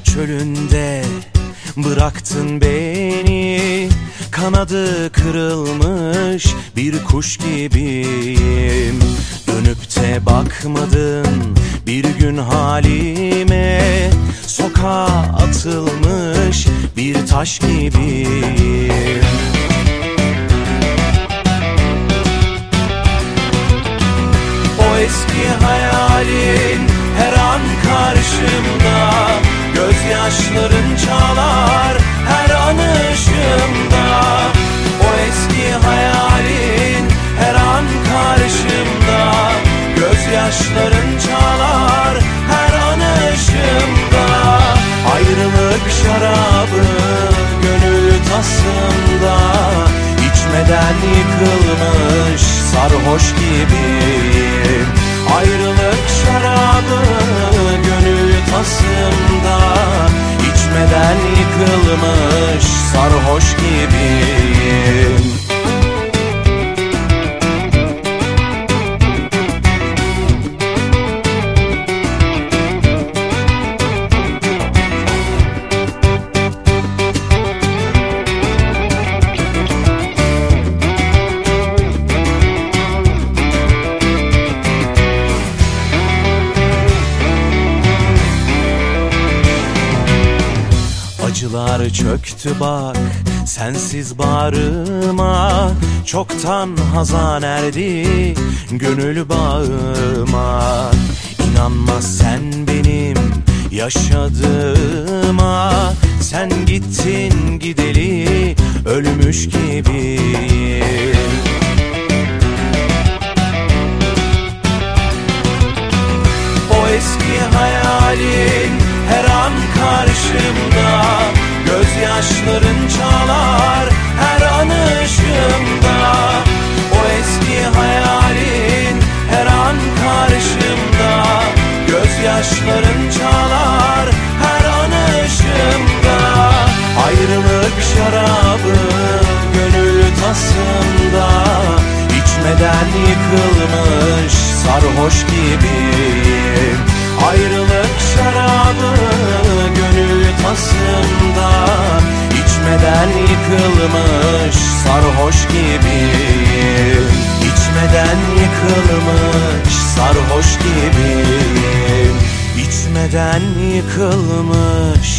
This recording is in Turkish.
çölünde bıraktın beni. Kanadı kırılmış bir kuş gibiyim. Dönüp de bakmadın bir gün halime. Sokağa atılmış bir taş gibiyim Gözyaşların çalar her an ışığımda. Ayrılık şarabı gönül tasımda İçmeden yıkılmış sarhoş gibiyim Ayrılık şarabı gönül tasımda Acılar çöktü bak sensiz bağrıma. Çoktan hazan erdi gönül bağıma. İnanmaz sen benim yaşadığıma Sen gittin gideli ölmüş gibiyim Gözyaşların çalar her an ışığımda. Ayrılık şarabı gönül tasımda İçmeden yıkılmış sarhoş gibiyim. Ayrılık şarabı gönül tasımda yıkılmış sarhoş gibiyim. İçmeden yıkılmış